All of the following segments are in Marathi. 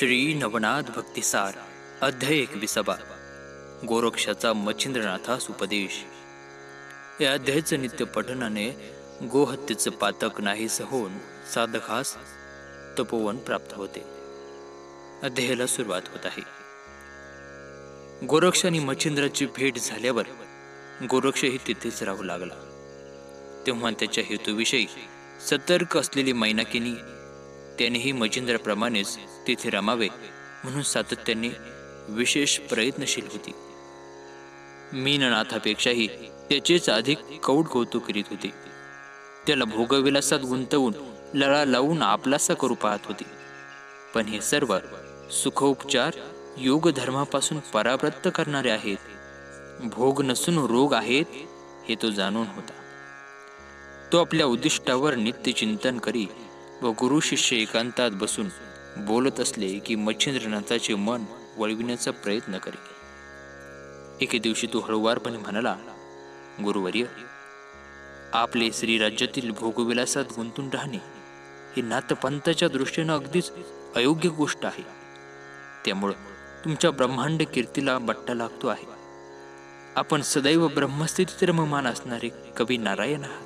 श्री नवनाथ भक्तिसार अध्याय एकविसावा गोरक्षाचा मच्छिंद्रनाथास उपदेश. या अध्यायाचं नित्य पठनाने गोहत्येचं पातक नाहीस होऊन साधकास तपोवन प्राप्त होते. अध्यायाला सुरुवात होत आहे. गोरक्ष आणि मच्छिंद्राची भेट झाल्यावर गोरक्षही तिथेच राहू लागला. तेव्हा त्याच्या हेतूविषयी सतर्क असलेली मैनाकिनी त्यानेही मच्छिंद्राप्रमाणेच तिथे रमावे म्हणून सातत्याने विशेष प्रयत्नशील होती. मीननाथापेक्षाही त्याचेच अधिक कौड कौतुक करीत होते. त्याला भोगविलासात गुंतवून लळा लावून आपलासा करू पाहत होती. पण हे सर्व सुखोपचार योग धर्मापासून परावृत्त करणारे आहेत. भोग नसून रोग आहेत हे तो जाणून होता. तो आपल्या उद्दिष्टावर नित्य चिंतन करी व गुरु शिष्य एकांतात बसून बोलत असले की मच्छिंद्रनाथाचे मन वळविण्याचा प्रयत्न करी एके दिवशी तो हळुवारपणे म्हणाला गुरुवर्य आपले श्रीराज्यातील भोगविलासात गुंतून राहणे हे नाथपंथाच्या दृष्टीनं अगदीच अयोग्य गोष्ट आहे. त्यामुळं तुमच्या ब्रह्मांड कीर्तीला बट्टा लागतो आहे. आपण सदैव ब्रह्मस्थितीत रममान असणारे कवी नारायण आहात.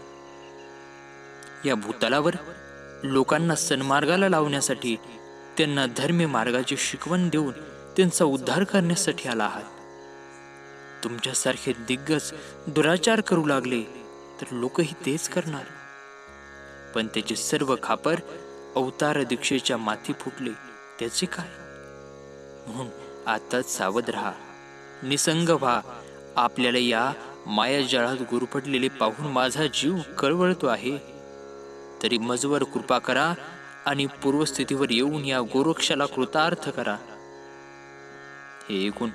या भूतलावर लोकांना सन्मार्गाला लावण्यासाठी त्यांना धर्मी मार्गाची शिकवण देऊन त्यांचा उद्धार करण्यासाठी आला आहात. तुमच्यासारखे दिग्गज दुराचार करू लागले तर लोकही तेच करणार. पण त्याचे सर्व खापर अवतार दीक्षेच्या माती फुटले त्याचे काय? म्हणून आताच सावध राहा. निसंग व्हा. आपल्याला या मायाजाळात गुरफटलेले पाहून माझा जीव कळवळतो आहे. तरी मजवर कृपा करा. आणि पूर्वस्थितीवर येऊन या गोरक्षाला कृतार्थ करा. हे ऐकून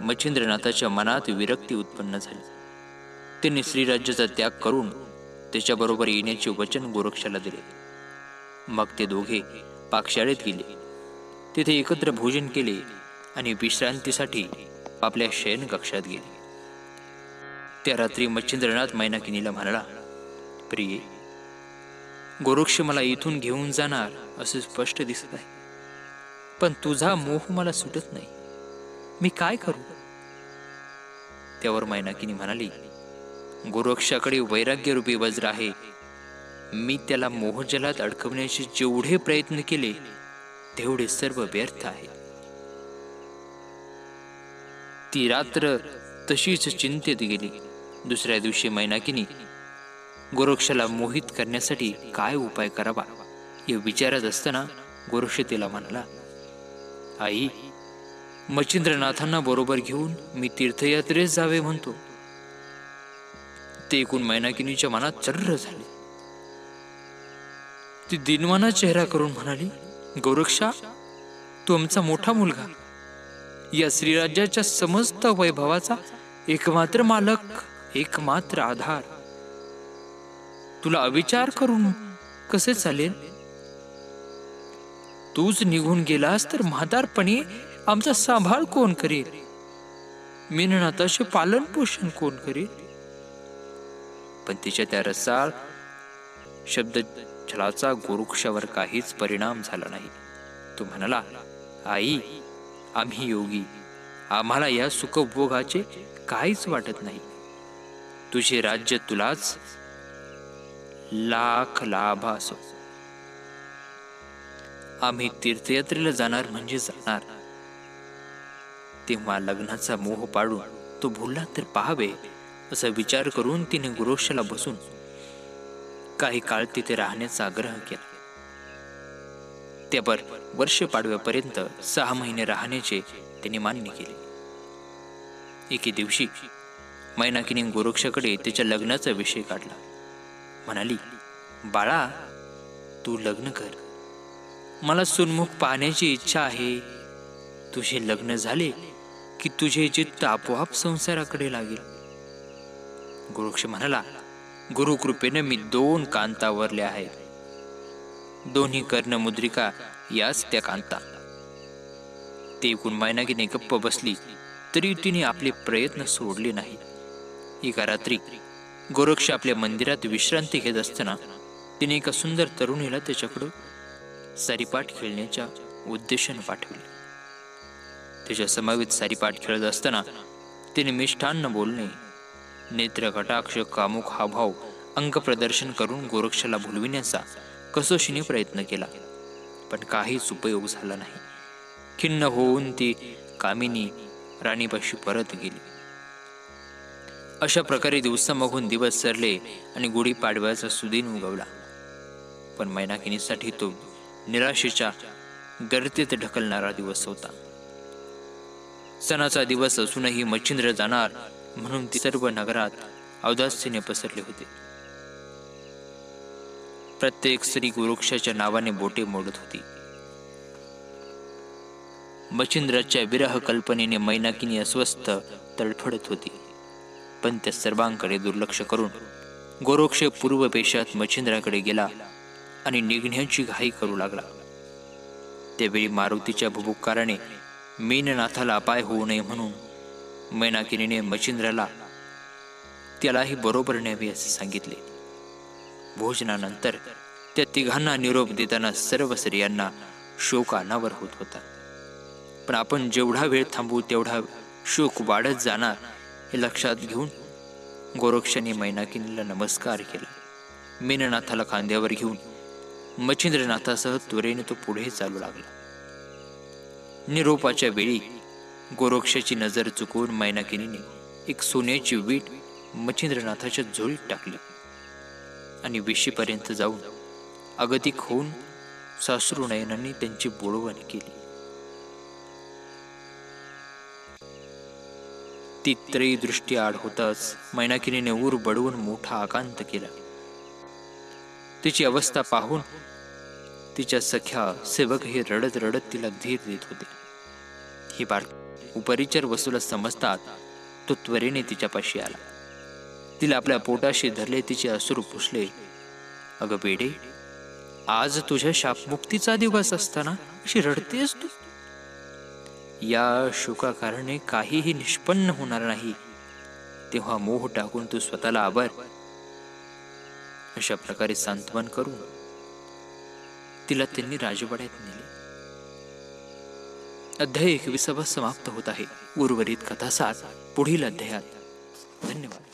मच्छिंद्रनाथाच्या मनात विरक्ती उत्पन्न झाली. त्यांनी श्रीराज्याचा त्याग करून त्याच्याबरोबर येण्याचे वचन गोरक्षाला दिले. मग ते दोघे पाकशाळेत गेले. तिथे एकत्र भोजन केले आणि विश्रांतीसाठी आपल्या शयन कक्षात गेले. त्या रात्री मच्छिंद्रनाथ मैनाकिनीला म्हणाला प्रिये गोरक्ष मला इथून घेऊन जाणार असे स्पष्ट दिसत आहे. पण तुझा मोह मला सुटत नाही. मी काय करू? त्यावर मैनाकिनी म्हणाली गोरक्षाकडे वैराग्यरूपी वज्र आहे. मी त्याला मोहजलात अडकवण्याचे जेवढे प्रयत्न केले तेवढे सर्व व्यर्थ आहे. ती रात्र तशीच चिंतेत गेली. दुसऱ्या दिवशी मैनाकिनी गोरक्षाला मोहित करण्यासाठी काय उपाय करावा? हे विचारत असताना गोरक्ष तिला म्हणाला आई मच्छिंद्रनाथांना बरोबर घेऊन मी तीर्थयात्रेस जावे म्हणतो. ते एकूण मैनाकिनीच्या मनात चर्र झाले. ती दिनवाना चेहरा करून म्हणाली गोरक्षा तू आमचा मोठा मुलगा. या श्रीराज्याच्या समस्त वैभवाचा एकमात्र मालक एकमात्र आधार. तुला अविचार करून कसे चालेल? तूच निघून गेलास तर म्हातारपणी आमचा सांभाळ कोण करेल? मीननाथाचे पालन पोषण कोण करेल? पण तिच्या त्या रसाळ शब्द छलाचा गोरुक्षावर काहीच परिणाम झाला नाही. तो म्हणाला आई आम्ही योगी. आम्हाला या सुखभोगाचे काहीच वाटत नाही. तुझे राज्य तुलाच लाख लाभ असो. आम्ही तीर्थयात्रेला जाणार म्हणजे जाणार. तेव्हा लग्नाचा मोह पाडून तो भुलला तर पाहावे असा विचार करून तिने गुरोशाला बसून काही काळ तिथे राहण्याचा आग्रह केला. त्यावर वर्ष पाडव्यापर्यंत सहा महिने राहण्याचे त्यांनी मान्य केले. एके दिवशी मैनाकिनी गोरक्षाकडे त्याच्या लग्नाचा विषय काढला. म्हणाली बाळा तू लग्न कर. मला सुनमुख पाहण्याची इच्छा आहे. तुझे लग्न झाले की तुझे चित्त आपोआप संसाराकडे लागेल. गुरुक्ष म्हणाला गुरुकृपेने मी दोन कांतावरल्या आहेत. दोन्ही कर्णमुद्रिका याच त्या कांता. ते गुणमायनागीने गप्प बसली तरी तिने आपले प्रयत्न सोडले नाही एका रात्री गोरक्ष आपल्या मंदिरात विश्रांती घेत असताना तिने एका सुंदर तरुणीला त्याच्याकडं सारीपाठ खेळण्याच्या उद्देशाने पाठवले. त्याच्या समावेत सारीपाठ खेळत असताना तिने मिष्ठान्न बोलणे नेत्र कटाक्ष कामुक हावभाव अंक प्रदर्शन करून गोरक्षाला भुलविण्याचा कसोशीने प्रयत्न केला. पण काहीच उपयोग झाला नाही. खिन्न होऊन ती कामिनी राणीपाशी परत गेली. अशा प्रकारे दिवसामागून दिवस सरले आणि गुढीपाडव्याचा सुदिन उगवला. पण मैनाकिनीसाठी तो निराशेच्या गर्दीत ढकलणारा दिवस होता. सणाचा दिवस असूनही मच्छिंद्र जाणार म्हणून ती सर्व नगरात औदास्यने पसरले होते. प्रत्येक स्त्री गुरुक्षाच्या नावाने बोटे मोडत होती. मच्छिंद्राच्या विरह कल्पनेने मैनाकिनी अस्वस्थ तडफडत होती. पण त्या सर्वांकडे दुर्लक्ष करून गोरोक्ष पूर्व पेशात मच्छिंद्राकडे गेला आणि निघण्याची घाई करू लागला. त्यावेळी मारुतीच्या भुभुकाराने मीननाथाला अपाय होऊ नये म्हणून मैनाकिनीने मच्छिंद्राला त्यालाही बरोबर न्यावे असे सांगितले. भोजनानंतर त्या तिघांना निरोप देताना सर्व स्त्रियांना शोक अनावर होत होता. पण आपण जेवढा वेळ थांबू तेवढा शोक वाढत जाणार हे लक्षात घेऊन गोरक्षाने मैनाकिनीला नमस्कार केला. मीननाथाला खांद्यावर घेऊन मच्छिंद्रनाथासह त्वरेने तो पुढे चालू लागला. निरोपाच्या वेळी गोरक्षाची नजर चुकवून मैनाकिनीने एक सोन्याची वीट मच्छिंद्रनाथाच्या झोळीत टाकली आणि विशीपर्यंत जाऊन अगतिक होऊन सासरू नयनांनी त्यांची बोळवण केली. ती त्रयी दृष्टी आड होताच मैनाकिनीने ऊर बडवून मोठा आकांत केला. तिची अवस्था पाहून तिच्या सख्या सेवकही रडत रडत तिला धीर देत होते. ही बार उपरिचर वसूला समजतात तो त्वरेने तिच्यापाशी आला. तिला आपल्या पोटाशी धरले तिचे असुर पुसले. अगं बेडे आज तुझ्या शापमुक्तीचा दिवस असताना अशी रडतेस तू? या शोकाकारणे काहीही निष्पन्न होणार नाही. तेव्हा मोह टाकून तू स्वतःला आवर अशा प्रकारे सांत्वन करून तिला त्यांनी राजवाड्यात नेले. अध्याय एकविसावा समाप्त होत आहे. उर्वरित कथासार पुढील अध्यायात. धन्यवाद.